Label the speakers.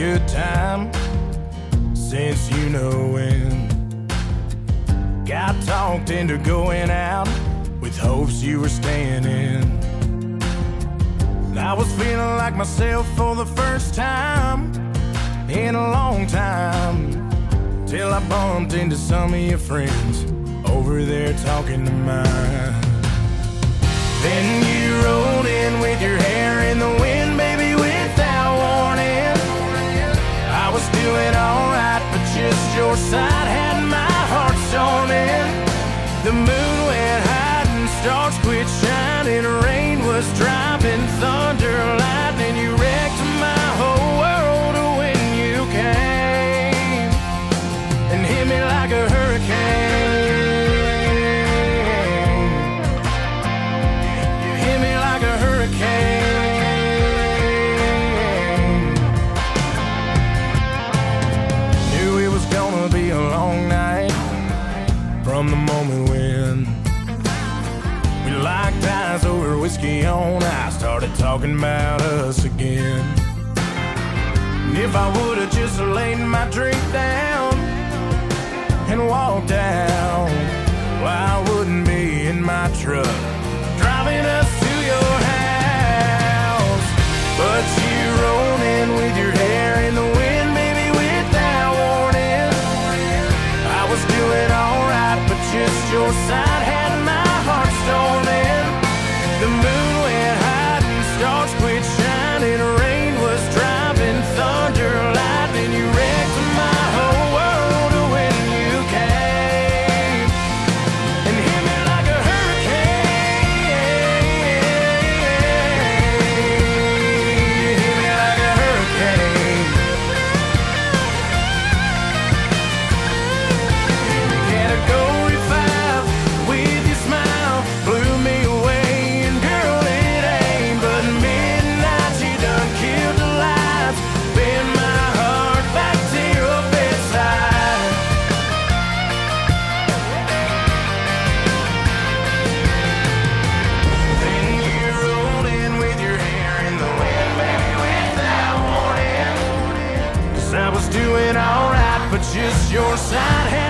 Speaker 1: good time since you know when. Got talked into going out with hopes you were staying in. I was feeling like myself for the first time in a long time. Till I bumped into some of your friends over there talking to mine. Then you rolled in with your hair side had my heart storming. The moon went and stars quit shining. Rain was dropping, thunder, lightning. You wrecked my whole world when you came and hit me like a hurricane. Started talking about us again. If I would've just laid my drink down and walked out, well, I wouldn't be in my truck driving us to your house. But you rolled in with your hair in the wind, baby, without warning. I was doing alright, but just your side just your side